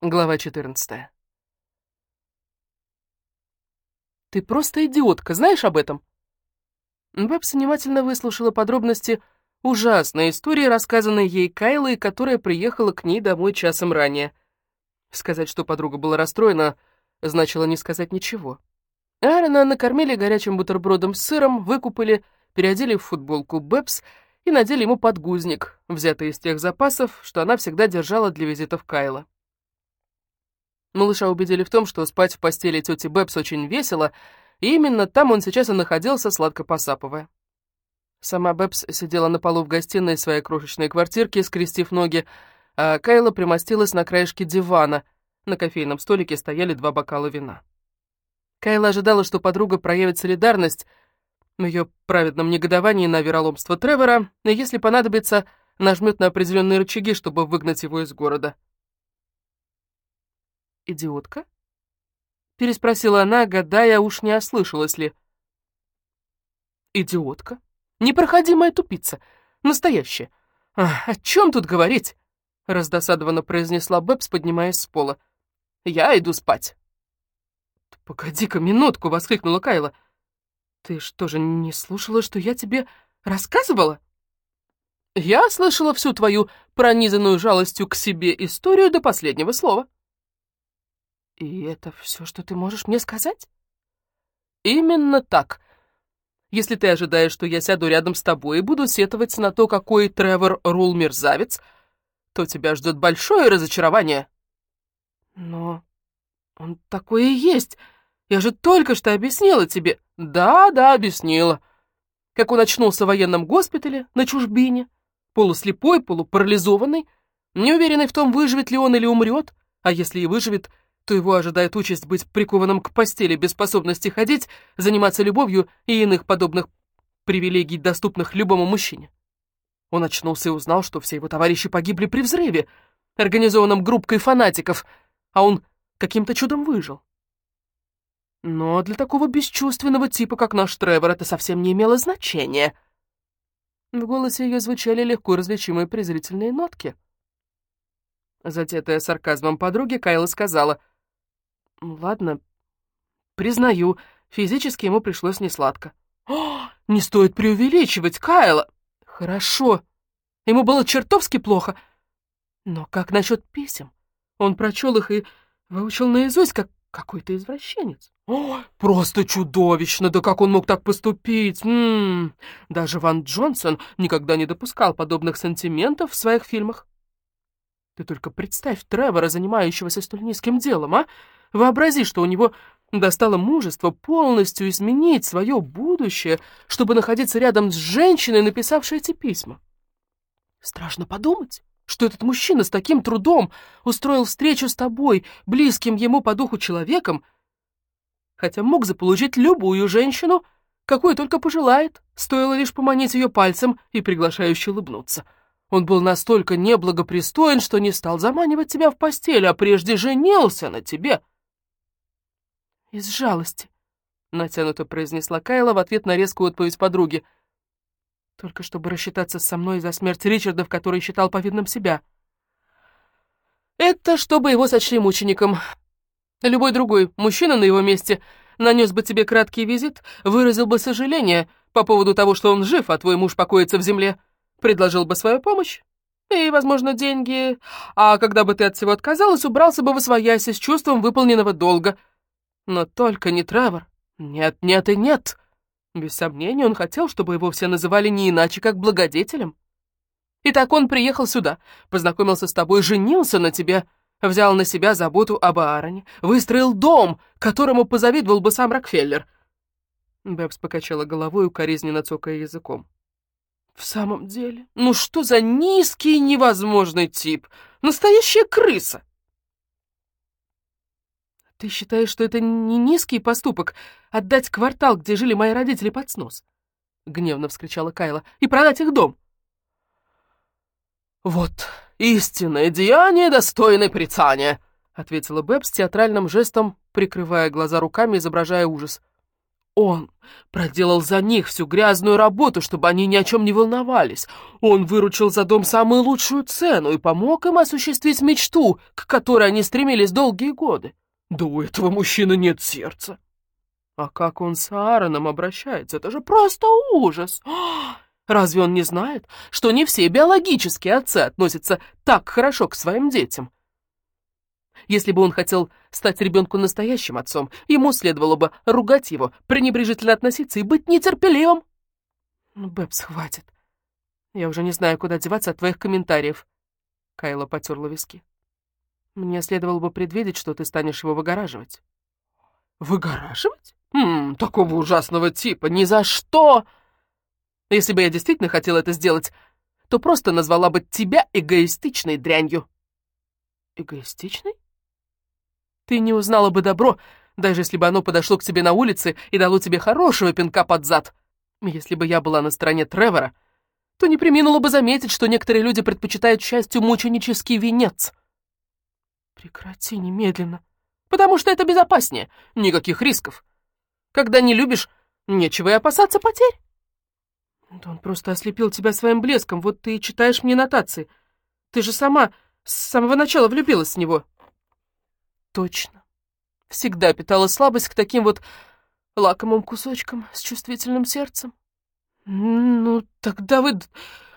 Глава 14. «Ты просто идиотка, знаешь об этом?» Бэбс внимательно выслушала подробности ужасной истории, рассказанной ей Кайлой, которая приехала к ней домой часом ранее. Сказать, что подруга была расстроена, значило не сказать ничего. Аарона накормили горячим бутербродом с сыром, выкупали, переодели в футболку Бэбс и надели ему подгузник, взятый из тех запасов, что она всегда держала для визитов Кайла. Малыша убедили в том, что спать в постели тети Бэбс очень весело, и именно там он сейчас и находился, сладко посапывая. Сама Бэбс сидела на полу в гостиной своей крошечной квартирки, скрестив ноги, а Кайла примостилась на краешке дивана. На кофейном столике стояли два бокала вина. Кайла ожидала, что подруга проявит солидарность в ее праведном негодовании на вероломство Тревора, и, если понадобится, нажмет на определенные рычаги, чтобы выгнать его из города идиотка?» Переспросила она, гадая, уж не ослышалась ли. «Идиотка? Непроходимая тупица. Настоящая. А, о чем тут говорить?» Раздосадованно произнесла Бэбс, поднимаясь с пола. «Я иду спать». «Погоди-ка минутку!» — воскликнула Кайла. «Ты что же не слушала, что я тебе рассказывала?» «Я слышала всю твою пронизанную жалостью к себе историю до последнего слова». «И это все, что ты можешь мне сказать?» «Именно так. Если ты ожидаешь, что я сяду рядом с тобой и буду сетовать на то, какой Тревор Рул мерзавец, то тебя ждет большое разочарование». «Но он такой и есть. Я же только что объяснила тебе». «Да, да, объяснила. Как он очнулся в военном госпитале на чужбине, полуслепой, полупарализованный, неуверенный в том, выживет ли он или умрет, а если и выживет, то его ожидает участь быть прикованным к постели без способности ходить, заниматься любовью и иных подобных привилегий, доступных любому мужчине. Он очнулся и узнал, что все его товарищи погибли при взрыве, организованном группкой фанатиков, а он каким-то чудом выжил. Но для такого бесчувственного типа, как наш Тревор, это совсем не имело значения. В голосе ее звучали легко различимые презрительные нотки. Затетая сарказмом подруги, Кайла сказала, Ладно, признаю, физически ему пришлось несладко. О, не стоит преувеличивать, Кайла. Хорошо, ему было чертовски плохо. Но как насчет писем? Он прочел их и выучил наизусть, как какой-то извращенец. О, просто чудовищно! Да как он мог так поступить? М м-м. -м -м. Даже Ван Джонсон никогда не допускал подобных сантиментов в своих фильмах. Ты только представь Тревора, занимающегося столь низким делом, а? Вообрази, что у него достало мужество полностью изменить свое будущее, чтобы находиться рядом с женщиной, написавшей эти письма. Страшно подумать, что этот мужчина с таким трудом устроил встречу с тобой, близким ему по духу человеком, хотя мог заполучить любую женщину, какую только пожелает, стоило лишь поманить ее пальцем и приглашающе улыбнуться. Он был настолько неблагопристоен, что не стал заманивать тебя в постель, а прежде женился на тебе. «Из жалости», — натянуто произнесла Кайла в ответ на резкую отповедь подруги. «Только чтобы рассчитаться со мной за смерть Ричарда, в которой считал повинным себя». «Это чтобы его сочли мучеником. Любой другой мужчина на его месте нанес бы тебе краткий визит, выразил бы сожаление по поводу того, что он жив, а твой муж покоится в земле, предложил бы свою помощь и, возможно, деньги, а когда бы ты от всего отказалась, убрался бы в освоясь с чувством выполненного долга». Но только не Тревор. Нет, нет и нет. Без сомнения, он хотел, чтобы его все называли не иначе, как благодетелем. Итак, он приехал сюда, познакомился с тобой, женился на тебе, взял на себя заботу об Аароне, выстроил дом, которому позавидовал бы сам Рокфеллер. Бэбс покачала головой, укоризненно цокая языком. «В самом деле, ну что за низкий и невозможный тип? Настоящая крыса!» «Ты считаешь, что это не низкий поступок — отдать квартал, где жили мои родители, под снос?» — гневно вскричала Кайла. «И продать их дом!» «Вот истинное деяние, достойное порицания!» — ответила Бэб с театральным жестом, прикрывая глаза руками, изображая ужас. Он проделал за них всю грязную работу, чтобы они ни о чем не волновались. Он выручил за дом самую лучшую цену и помог им осуществить мечту, к которой они стремились долгие годы. Да у этого мужчины нет сердца. А как он с Аароном обращается, это же просто ужас. Разве он не знает, что не все биологические отцы относятся так хорошо к своим детям? Если бы он хотел стать ребенку настоящим отцом, ему следовало бы ругать его, пренебрежительно относиться и быть нетерпеливым. Ну, Бэбс, хватит. Я уже не знаю, куда деваться от твоих комментариев. Кайла потерла виски. Мне следовало бы предвидеть, что ты станешь его выгораживать. Выгораживать? Хм, такого ужасного типа, ни за что! Если бы я действительно хотела это сделать, то просто назвала бы тебя эгоистичной дрянью. Эгоистичной? Ты не узнала бы добро, даже если бы оно подошло к тебе на улице и дало тебе хорошего пинка под зад. Если бы я была на стороне Тревора, то не приминула бы заметить, что некоторые люди предпочитают счастью мученический венец. Прекрати немедленно, потому что это безопаснее, никаких рисков. Когда не любишь, нечего и опасаться потерь. Да он просто ослепил тебя своим блеском, вот ты и читаешь мне нотации. Ты же сама с самого начала влюбилась в него. Точно. Всегда питала слабость к таким вот лакомым кусочкам с чувствительным сердцем. Ну, тогда вы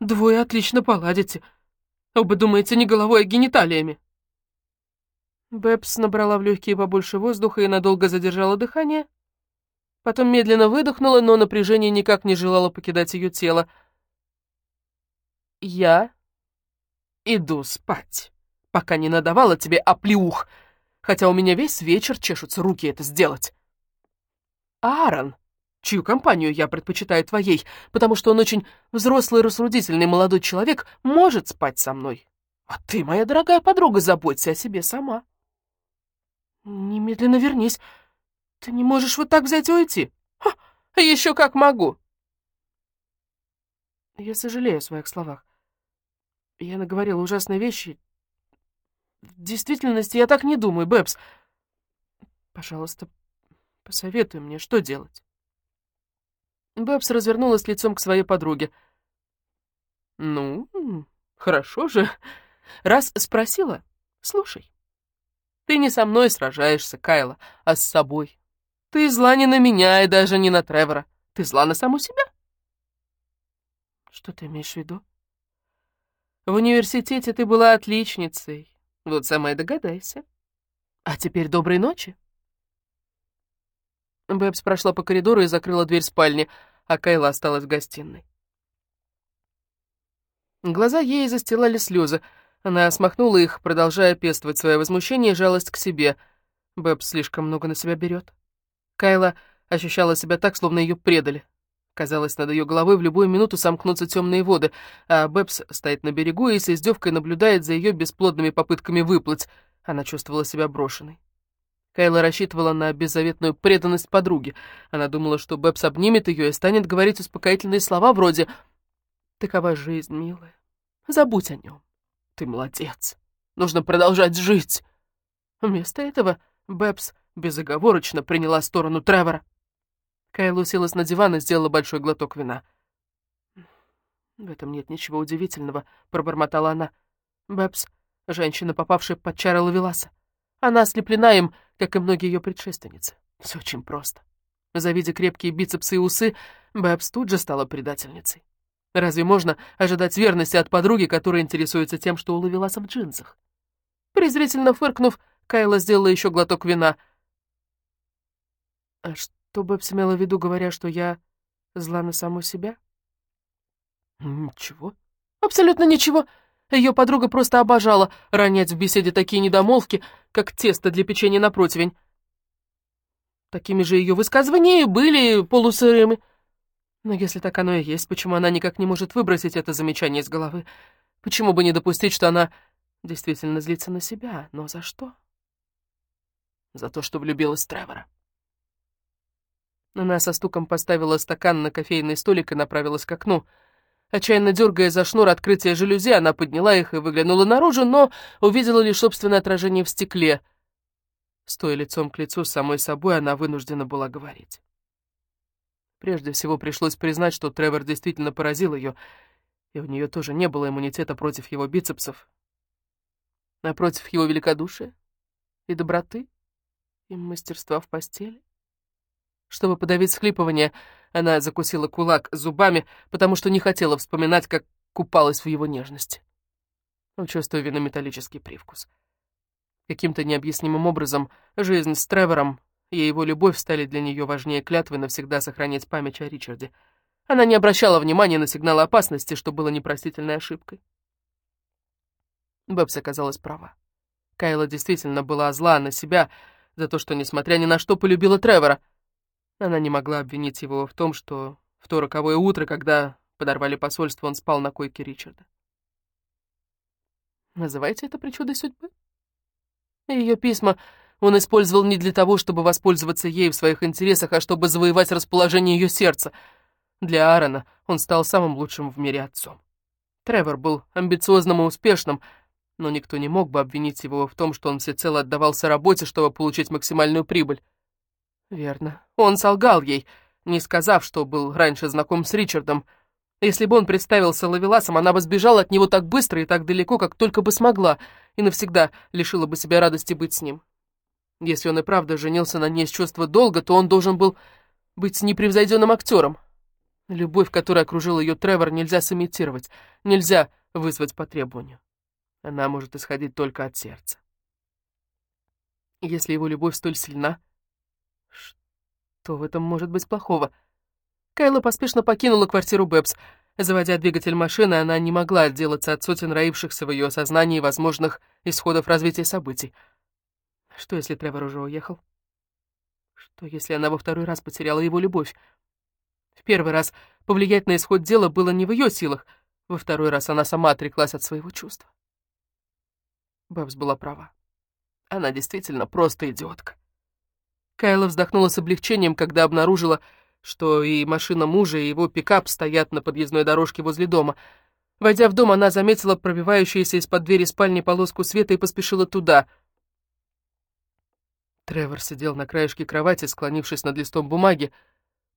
двое отлично поладите. Оба думаете не головой, а гениталиями. Бэбс набрала в легкие побольше воздуха и надолго задержала дыхание. Потом медленно выдохнула, но напряжение никак не желало покидать ее тело. «Я иду спать, пока не надавала тебе оплеух», хотя у меня весь вечер чешутся руки это сделать. Аарон, чью компанию я предпочитаю твоей, потому что он очень взрослый рассудительный молодой человек, может спать со мной. А ты, моя дорогая подруга, заботься о себе сама. Немедленно вернись. Ты не можешь вот так взять и уйти. Ха, еще как могу. Я сожалею о своих словах. Я наговорила ужасные вещи, в действительности я так не думаю, Бэбс. Пожалуйста, посоветуй мне, что делать. Бэбс развернулась лицом к своей подруге. «Ну, хорошо же. Раз спросила, слушай. Ты не со мной сражаешься, Кайла, а с собой. Ты зла не на меня и даже не на Тревора. Ты зла на саму себя». «Что ты имеешь в виду?» «В университете ты была отличницей. Вот сама и догадайся. А теперь доброй ночи. Бэбс прошла по коридору и закрыла дверь спальни, а Кайла осталась в гостиной. Глаза ей застилали слезы. Она смахнула их, продолжая пестовать свое возмущение и жалость к себе. Бэбс слишком много на себя берет. Кайла ощущала себя так, словно ее предали. Казалось, над ее головой в любую минуту сомкнутся темные воды, а Бэбс стоит на берегу и с издевкой наблюдает за ее бесплодными попытками выплыть. Она чувствовала себя брошенной. Кайла рассчитывала на беззаветную преданность подруги. Она думала, что Бэбс обнимет ее и станет говорить успокоительные слова вроде «Такова жизнь, милая. Забудь о нем. Ты молодец. Нужно продолжать жить». Вместо этого Бэбс безоговорочно приняла сторону Тревора. Кайла уселась на диван и сделала большой глоток вина. «В этом нет ничего удивительного», — пробормотала она. «Бэбс — женщина, попавшая под чары Лавеласа. Она ослеплена им, как и многие ее предшественницы. Все очень просто. Завидя крепкие бицепсы и усы, Бэбс тут же стала предательницей. Разве можно ожидать верности от подруги, которая интересуется тем, что у Лавеласа в джинсах? Презрительно фыркнув, Кайла сделала еще глоток вина. «А что?» Что Бэбс имела в виду, говоря, что я зла на саму себя? Ничего. Абсолютно ничего. Ее подруга просто обожала ронять в беседе такие недомолвки, как тесто для печенья на противень. Такими же ее высказывания были полусырыми. Но если так оно и есть, почему она никак не может выбросить это замечание из головы? Почему бы не допустить, что она действительно злится на себя? Но за что? За то, что влюбилась Тревора. Она со стуком поставила стакан на кофейный столик и направилась к окну. Отчаянно дергая за шнур открытия жалюзи, она подняла их и выглянула наружу, но увидела лишь собственное отражение в стекле. Стоя лицом к лицу с самой собой, она вынуждена была говорить. Прежде всего пришлось признать, что Тревор действительно поразил ее, и у нее тоже не было иммунитета против его бицепсов, а против его великодушия и доброты, и мастерства в постели. Чтобы подавить схлипывание, она закусила кулак зубами, потому что не хотела вспоминать, как купалась в его нежности. Чувствуя вину металлический привкус. Каким-то необъяснимым образом жизнь с Тревором и его любовь стали для нее важнее клятвы навсегда сохранять память о Ричарде. Она не обращала внимания на сигналы опасности, что было непростительной ошибкой. Бэбс оказалась права. Кайла действительно была зла на себя за то, что, несмотря ни на что, полюбила Тревора. Она не могла обвинить его в том, что в то роковое утро, когда подорвали посольство, он спал на койке Ричарда. Называйте это причудой судьбы? Ее письма он использовал не для того, чтобы воспользоваться ей в своих интересах, а чтобы завоевать расположение ее сердца. Для Аарона он стал самым лучшим в мире отцом. Тревор был амбициозным и успешным, но никто не мог бы обвинить его в том, что он всецело отдавался работе, чтобы получить максимальную прибыль. Верно, он солгал ей, не сказав, что был раньше знаком с Ричардом. Если бы он представился Лавеласом, она бы сбежала от него так быстро и так далеко, как только бы смогла, и навсегда лишила бы себя радости быть с ним. Если он и правда женился на ней с чувства долга, то он должен был быть непревзойденным актером. Любовь, которая окружила ее Тревор, нельзя сымитировать, нельзя вызвать по требованию. Она может исходить только от сердца. Если его любовь столь сильна, что в этом может быть плохого? Кайла поспешно покинула квартиру Бэбс. Заводя двигатель машины, она не могла отделаться от сотен роившихся в ее сознании возможных исходов развития событий. Что, если Тревор уже уехал? Что, если она во второй раз потеряла его любовь? В первый раз повлиять на исход дела было не в ее силах, во второй раз она сама отреклась от своего чувства. Бэбс была права. Она действительно просто идиотка. Кайла вздохнула с облегчением, когда обнаружила, что и машина мужа, и его пикап стоят на подъездной дорожке возле дома. Войдя в дом, она заметила пробивающуюся из-под двери спальни полоску света и поспешила туда. Тревор сидел на краешке кровати, склонившись над листом бумаги,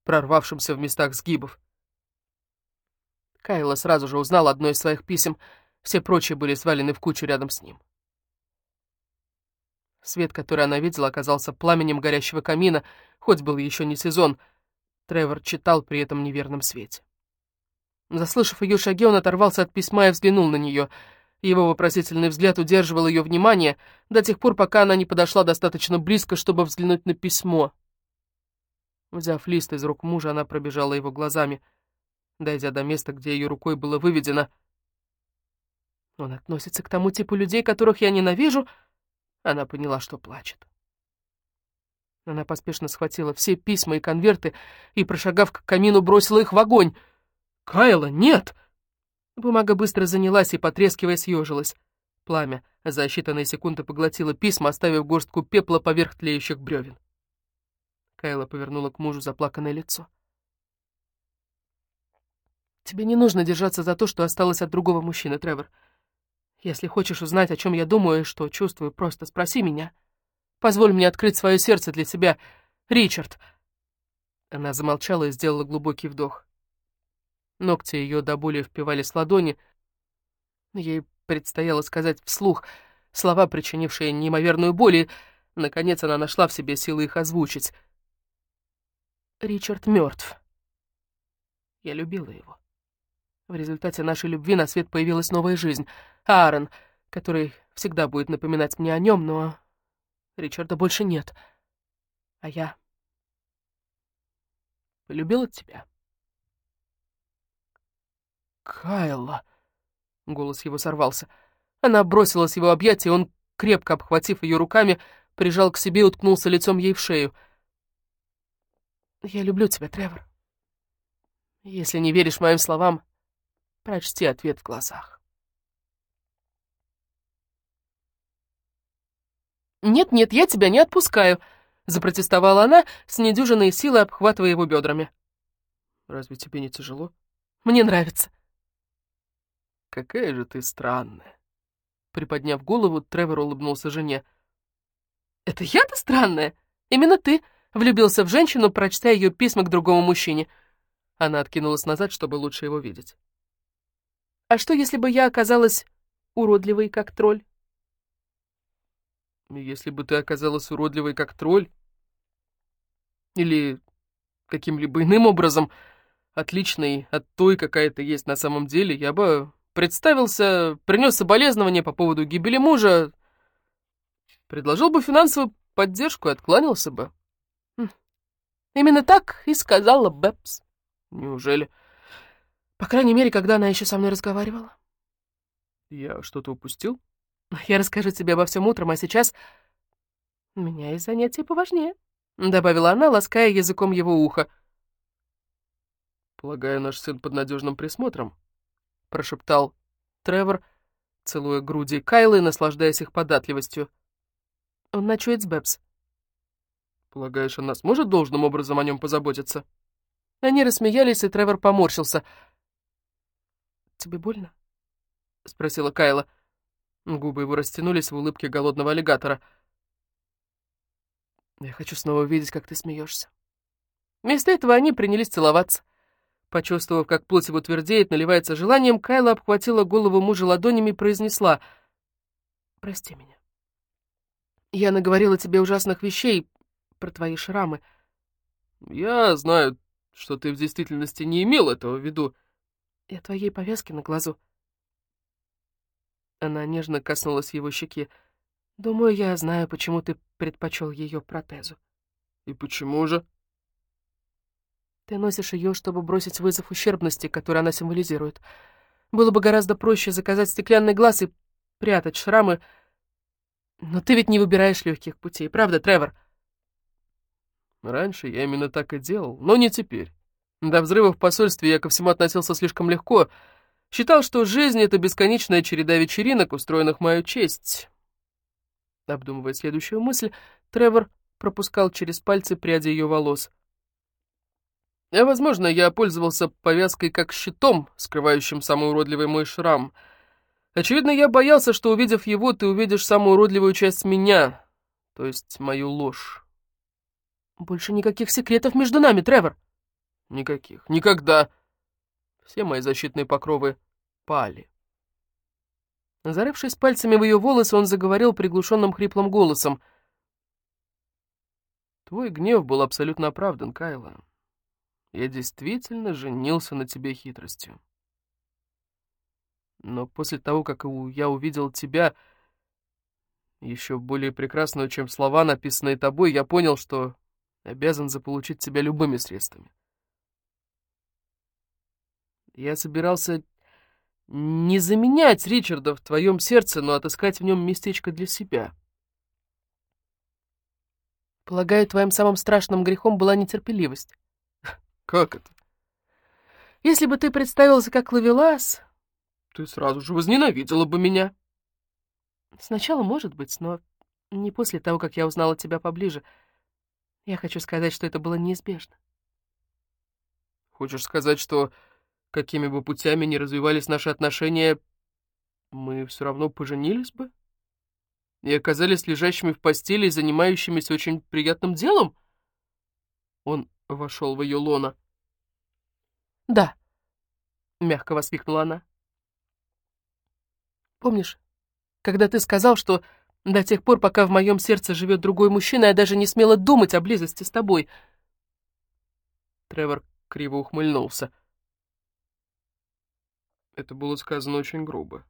прорвавшимся в местах сгибов. Кайла сразу же узнала одно из своих писем, все прочие были свалены в кучу рядом с ним. Свет, который она видела, оказался пламенем горящего камина, хоть был еще не сезон. Тревор читал при этом неверном свете. Заслышав ее шаги, он оторвался от письма и взглянул на нее. Его вопросительный взгляд удерживал ее внимание до тех пор, пока она не подошла достаточно близко, чтобы взглянуть на письмо. Взяв лист из рук мужа, она пробежала его глазами, дойдя до места, где ее рукой было выведено. «Он относится к тому типу людей, которых я ненавижу», она поняла, что плачет. Она поспешно схватила все письма и конверты и, прошагав к камину, бросила их в огонь. «Кайла, нет!» Бумага быстро занялась и, потрескивая, съежилась. Пламя за считанные секунды поглотило письма, оставив горстку пепла поверх тлеющих бревен. Кайла повернула к мужу заплаканное лицо. «Тебе не нужно держаться за то, что осталось от другого мужчины, Тревор. Если хочешь узнать, о чем я думаю и что чувствую, просто спроси меня. Позволь мне открыть свое сердце для тебя, Ричард!» Она замолчала и сделала глубокий вдох. Ногти ее до боли впивались в ладони. Ей предстояло сказать вслух слова, причинившие неимоверную боль, и, наконец, она нашла в себе силы их озвучить. «Ричард мертв. Я любила его. В результате нашей любви на свет появилась новая жизнь. Аарон, который всегда будет напоминать мне о нем, но Ричарда больше нет. А я полюбила тебя. Кайла. Голос его сорвался. Она бросилась в его объятия, он, крепко обхватив ее руками, прижал к себе и уткнулся лицом ей в шею. «Я люблю тебя, Тревор. Если не веришь моим словам, прочти ответ в глазах». «Нет-нет, я тебя не отпускаю», — запротестовала она, с недюжиной силой обхватывая его бедрами. «Разве тебе не тяжело?» «Мне нравится». «Какая же ты странная!» Приподняв голову, Тревор улыбнулся жене. «Это я-то странная? Именно ты!» Влюбился в женщину, прочтя ее письма к другому мужчине — Она откинулась назад, чтобы лучше его видеть. «А что, если бы я оказалась уродливой, как тролль?» «Если бы ты оказалась уродливой, как тролль, или каким-либо иным образом отличной от той, какая ты есть на самом деле, я бы представился, принес соболезнования по поводу гибели мужа, предложил бы финансовую поддержку и откланялся бы. Хм. Именно так и сказала Бэбс. Неужели? По крайней мере, когда она еще со мной разговаривала. Я что-то упустил? Я расскажу тебе обо всем утром, а сейчас... У меня есть занятия поважнее, — добавила она, лаская языком его ухо. «Полагаю, наш сын под надежным присмотром», — прошептал Тревор, целуя груди Кайлы и наслаждаясь их податливостью. Он ночует с Бэбс. «Полагаешь, она сможет должным образом о нем позаботиться?» Они рассмеялись, и Тревор поморщился. «Тебе больно?» — спросила Кайла. Губы его растянулись в улыбке голодного аллигатора. «Я хочу снова увидеть, как ты смеешься». Вместо этого они принялись целоваться. Почувствовав, как плоть его твердеет, наливается желанием, Кайла обхватила голову мужа ладонями и произнесла «Прости меня. Я наговорила тебе ужасных вещей про твои шрамы». «Я знаю что ты в действительности не имел этого в виду. И твоей повязке на глазу. Она нежно коснулась его щеки. Думаю, я знаю, почему ты предпочел ее протезу. И почему же? Ты носишь ее, чтобы бросить вызов ущербности, которую она символизирует. Было бы гораздо проще заказать стеклянный глаз и прятать шрамы. Но ты ведь не выбираешь легких путей, правда, Тревор? — Раньше я именно так и делал, но не теперь. До взрыва в посольстве я ко всему относился слишком легко. Считал, что жизнь — это бесконечная череда вечеринок, устроенных в мою честь. Обдумывая следующую мысль, Тревор пропускал через пальцы пряди ее волос. А, возможно, я пользовался повязкой как щитом, скрывающим самый уродливый мой шрам. Очевидно, я боялся, что, увидев его, ты увидишь самую уродливую часть меня, то есть мою ложь. «Больше никаких секретов между нами, Тревор!» «Никаких. Никогда. Все мои защитные покровы пали». Зарывшись пальцами в ее волосы, он заговорил приглушенным хриплым голосом. «Твой гнев был абсолютно оправдан, Кайла. Я действительно женился на тебе хитростью. Но после того, как я увидел тебя, еще более прекрасную, чем слова, написанные тобой, я понял, что обязан заполучить тебя любыми средствами. Я собирался не заменять Ричарда в твоем сердце, но отыскать в нем местечко для себя. Полагаю, твоим самым страшным грехом была нетерпеливость. Как это? Если бы ты представился как Лавелас... Ты сразу же возненавидела бы меня. Сначала, может быть, но не после того, как я узнала тебя поближе — я хочу сказать, что это было неизбежно. Хочешь сказать, что какими бы путями ни развивались наши отношения, мы все равно поженились бы? И оказались лежащими в постели и занимающимися очень приятным делом? Он вошел в ее лоно. «Да», — мягко воскликнула она. «Помнишь, когда ты сказал, что до тех пор, пока в моем сердце живет другой мужчина, я даже не смела думать о близости с тобой. Тревор криво ухмыльнулся. Это было сказано очень грубо.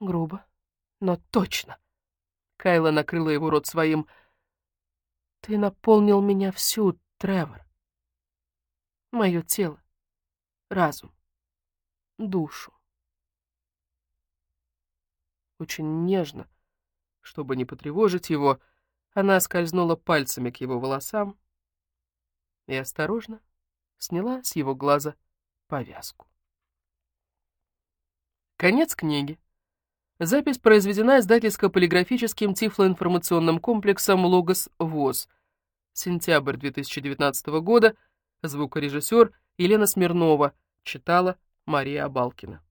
Грубо, но точно. Кайла накрыла его рот своим. Ты наполнил меня всю, Тревор. Мое тело, разум, душу. Очень нежно, чтобы не потревожить его, она скользнула пальцами к его волосам и осторожно сняла с его глаза повязку. Конец книги. Запись произведена издательско-полиграфическим тифлоинформационным комплексом «Логос ВОЗ». Сентябрь 2019 года. Звукорежиссер Елена Смирнова. Читала Мария Абалкина.